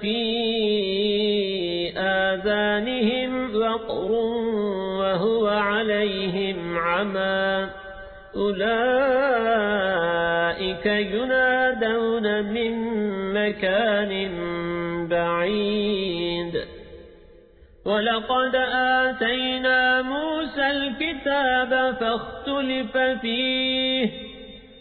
فيه آذانهم وقر وهو عليهم عمى. أولئك ينادون من مكان بعيد. ولقد آتينا موسى الكتاب فاختلف فيه.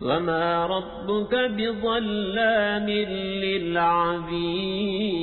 وما ربك بظلام للعبيد